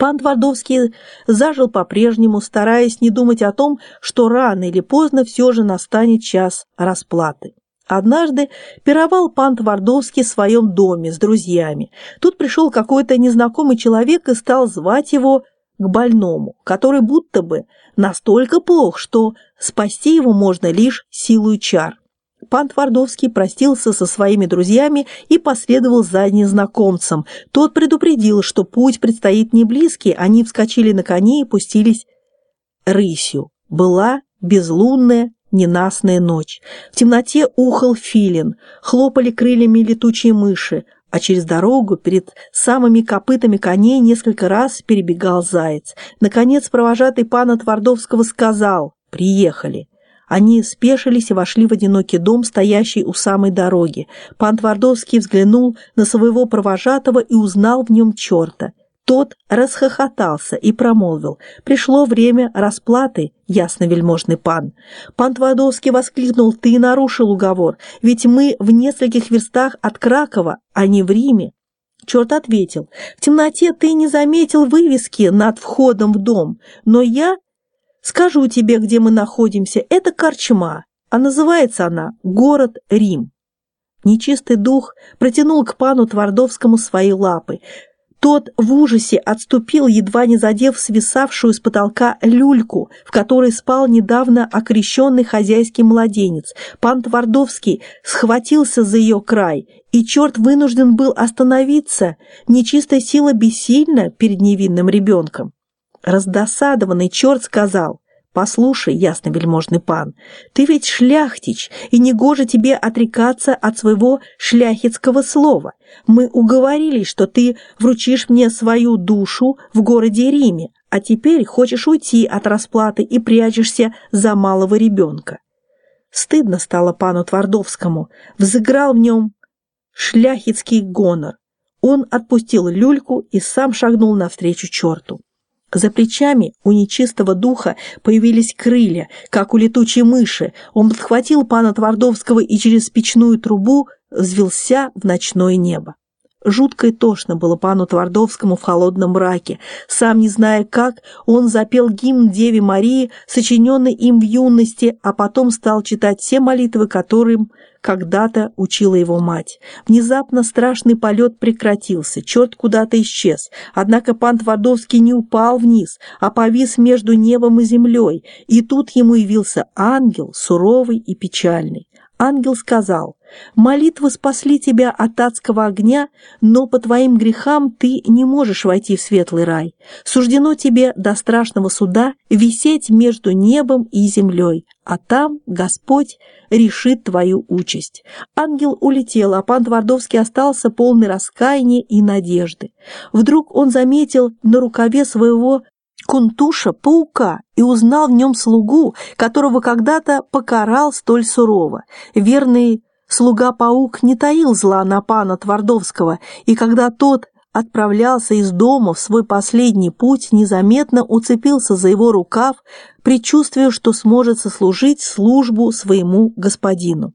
Пан Твардовский зажил по-прежнему, стараясь не думать о том, что рано или поздно все же настанет час расплаты. Однажды пировал пан Твардовский в своем доме с друзьями. Тут пришел какой-то незнакомый человек и стал звать его к больному, который будто бы настолько плох, что спасти его можно лишь силой чар. Пан Твардовский простился со своими друзьями и последовал за незнакомцем. Тот предупредил, что путь предстоит не близкий, они вскочили на коне и пустились рысью. Была безлунная, ненастная ночь. В темноте ухал филин, хлопали крыльями летучие мыши, а через дорогу перед самыми копытами коней несколько раз перебегал заяц. Наконец провожатый пана Твардовского сказал «Приехали». Они спешились и вошли в одинокий дом, стоящий у самой дороги. Пан Твардовский взглянул на своего провожатого и узнал в нем черта. Тот расхохотался и промолвил. «Пришло время расплаты, ясно-вельможный пан». Пан Твардовский воскликнул. «Ты нарушил уговор, ведь мы в нескольких верстах от Кракова, а не в Риме». Черт ответил. «В темноте ты не заметил вывески над входом в дом, но я Скажу тебе, где мы находимся. Это Корчма, а называется она «Город Рим». Нечистый дух протянул к пану Твардовскому свои лапы. Тот в ужасе отступил, едва не задев свисавшую с потолка люльку, в которой спал недавно окрещенный хозяйский младенец. Пан Твардовский схватился за ее край, и черт вынужден был остановиться. Нечистая сила бессильна перед невинным ребенком. Раздосадованный черт сказал, «Послушай, ясновельможный пан, ты ведь шляхтич, и негоже тебе отрекаться от своего шляхетского слова. Мы уговорились, что ты вручишь мне свою душу в городе Риме, а теперь хочешь уйти от расплаты и прячешься за малого ребенка». Стыдно стало пану Твардовскому, взыграл в нем шляхетский гонор. Он отпустил люльку и сам шагнул навстречу черту. За плечами у нечистого духа появились крылья, как у летучей мыши. Он подхватил пана Твардовского и через печную трубу взвелся в ночное небо. Жутко и тошно было пану Твардовскому в холодном мраке. Сам не зная как, он запел гимн Деве Марии, сочиненный им в юности, а потом стал читать все молитвы, которым когда-то учила его мать. Внезапно страшный полет прекратился, черт куда-то исчез. Однако пан Твардовский не упал вниз, а повис между небом и землей, и тут ему явился ангел, суровый и печальный. Ангел сказал, «Молитвы спасли тебя от адского огня, но по твоим грехам ты не можешь войти в светлый рай. Суждено тебе до страшного суда висеть между небом и землей, а там Господь решит твою участь». Ангел улетел, а пан Твардовский остался полный раскаяния и надежды. Вдруг он заметил на рукаве своего Кунтуша – паука и узнал в нем слугу, которого когда-то покарал столь сурово. Верный слуга-паук не таил зла на пана Твардовского, и когда тот отправлялся из дома в свой последний путь, незаметно уцепился за его рукав, предчувствуя, что сможет сослужить службу своему господину.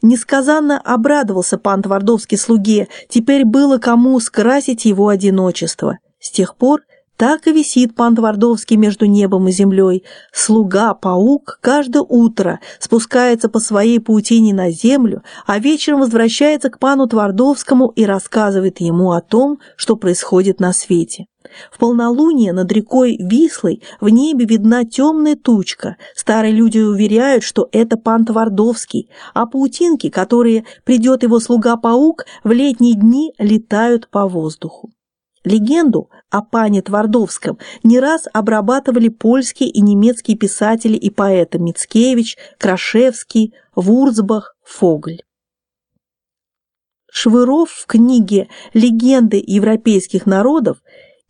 Несказанно обрадовался пан Твардовский слуге, теперь было кому скрасить его одиночество. С тех пор так и висит пан Твардовский между небом и землей. Слуга-паук каждое утро спускается по своей паутине на землю, а вечером возвращается к пану Твардовскому и рассказывает ему о том, что происходит на свете. В полнолуние над рекой Вислой в небе видна темная тучка. Старые люди уверяют, что это пан Твардовский, а паутинки, которые придет его слуга-паук, в летние дни летают по воздуху. Легенду о пане Твардовском не раз обрабатывали польские и немецкие писатели и поэты Мицкевич, Крашевский, Вурцбах, Фогль. Швыров в книге «Легенды европейских народов»,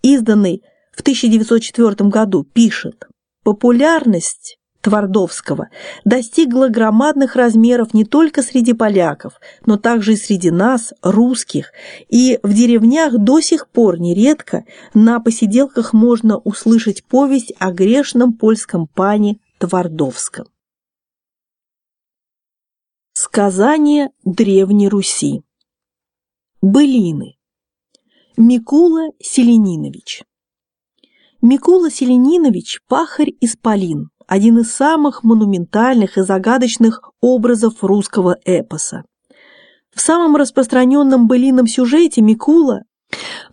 изданной в 1904 году, пишет «Популярность Твардовского достигла громадных размеров не только среди поляков, но также и среди нас, русских, и в деревнях до сих пор нередко на посиделках можно услышать повесть о грешном польском пане Твардовском. Сказание Древней Руси. Былины. Микула Селенинович. Микула Селенинович – пахарь-исполин, один из самых монументальных и загадочных образов русского эпоса. В самом распространенном былином сюжете Микула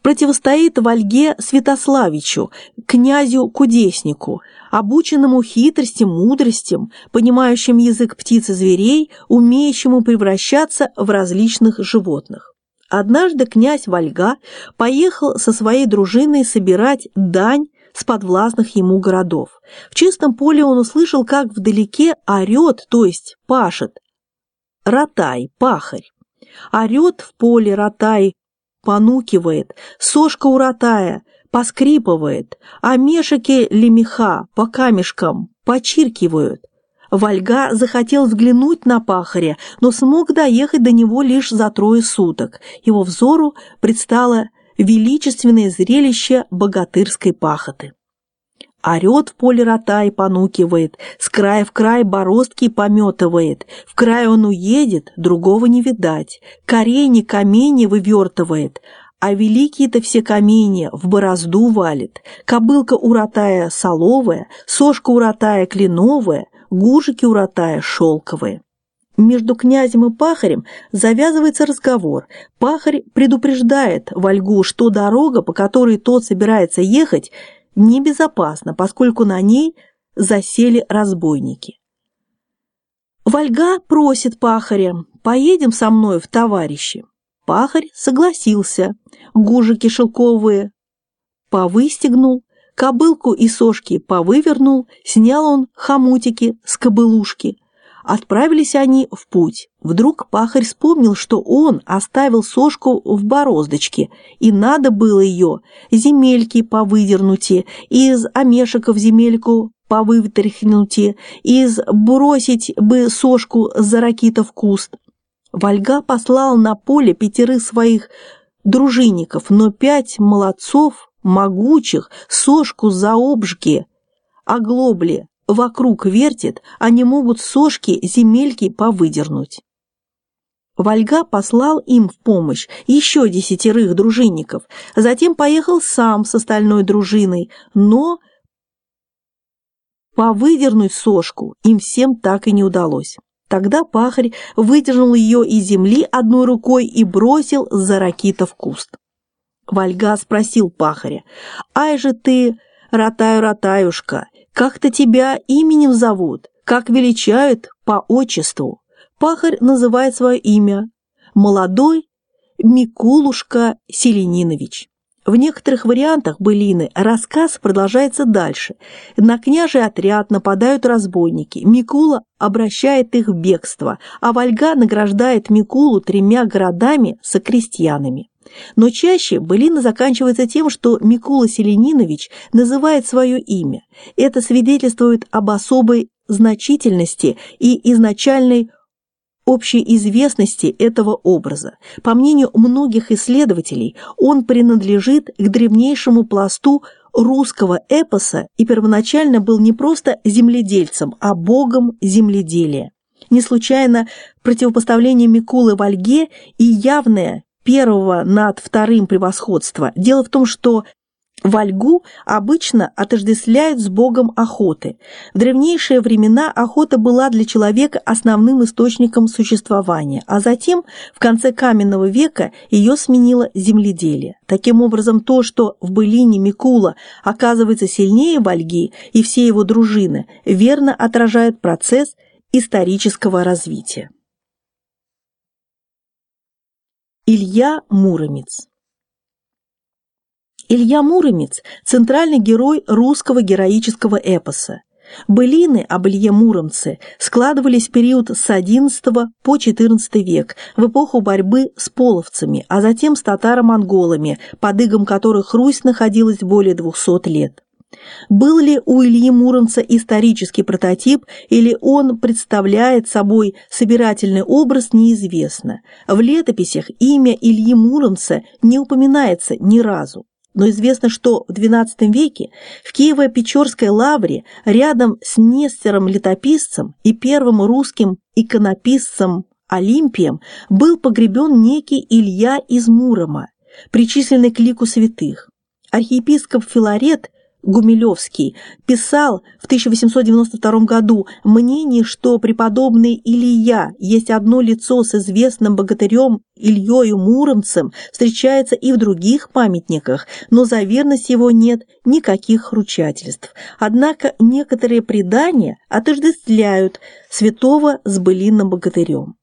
противостоит Вальге Святославичу, князю-кудеснику, обученному хитростям, мудростям, понимающим язык птиц и зверей, умеющему превращаться в различных животных. Однажды князь Вальга поехал со своей дружиной собирать дань с подвластных ему городов. В чистом поле он услышал, как вдалеке орет, то есть пашет, ротай, пахарь. Орет в поле ротай, понукивает, сошка у ротая, поскрипывает, а мешики лемеха по камешкам почиркивают. Вальга захотел взглянуть на пахаря, но смог доехать до него лишь за трое суток. Его взору предстало величественное зрелище богатырской пахоты. Орет в поле рота и понукивает, с края в край бороздки пометывает, в край он уедет, другого не видать, корени камни вывертывает, а великие-то все камни в борозду валит, кобылка уротая соловая, сошка уротая кленовая, гужики уротая шелковые. Между князем и пахарем завязывается разговор. Пахарь предупреждает Вальгу, что дорога, по которой тот собирается ехать, небезопасна, поскольку на ней засели разбойники. Вальга просит пахаря, поедем со мной в товарищи. Пахарь согласился, гужики шелковые повыстегнул, кобылку и сошки повывернул, снял он хомутики с кобылушки – Отправились они в путь. Вдруг пахарь вспомнил, что он оставил сошку в бороздочке, и надо было ее земельки повыдернуть, из омешеков земельку повытряхнуть, из бросить бы сошку за ракита в куст. Вальга послал на поле пятерых своих дружинников, но пять молодцов, могучих, сошку за обжги, оглобли, вокруг вертит, они могут сошки, земельки повыдернуть. Вальга послал им в помощь еще десятерых дружинников, затем поехал сам с остальной дружиной, но повыдернуть сошку им всем так и не удалось. Тогда пахарь выдернул ее из земли одной рукой и бросил за ракита в куст. Вальга спросил пахаря, «Ай же ты, ротаю-ротаюшка, как-то тебя именем зовут, как величают по отчеству. Пахарь называет свое имя. Молодой Микулушка Селенинович. В некоторых вариантах былины рассказ продолжается дальше. На княжий отряд нападают разбойники. Микула обращает их в бегство, а Вальга награждает Микулу тремя городами со крестьянами. Но чаще былина заканчивается тем, что Микула Селенинович называет свое имя. Это свидетельствует об особой значительности и изначальной общей известности этого образа. По мнению многих исследователей, он принадлежит к древнейшему пласту русского эпоса и первоначально был не просто земледельцем, а богом земледелия. Не случайно противопоставление Микулы Вальге и явное первого над вторым превосходства. Дело в том, что Вальгу обычно отождествляют с богом охоты. В древнейшие времена охота была для человека основным источником существования, а затем, в конце каменного века, ее сменило земледелие. Таким образом, то, что в былине Микула оказывается сильнее Вальги и все его дружины, верно отражает процесс исторического развития. Илья Муромец Илья Муромец – центральный герой русского героического эпоса. Былины об Илье Муромце складывались в период с XI по XIV век, в эпоху борьбы с половцами, а затем с татаро-монголами, под игом которых Русь находилась более 200 лет. Был ли у Ильи Муромца исторический прототип или он представляет собой собирательный образ, неизвестно. В летописях имя Ильи Муромца не упоминается ни разу. Но известно, что в XII веке в Киево-Печорской лавре рядом с Нестером-летописцем и первым русским иконописцем Олимпием был погребен некий Илья из Мурома, причисленный к лику святых. Архиепископ Филарет Гумилевский писал в 1892 году мнение, что преподобный Илья есть одно лицо с известным богатырем Ильёю Муромцем, встречается и в других памятниках, но за верность его нет никаких ручательств. Однако некоторые предания отождествляют святого с былинным богатырем.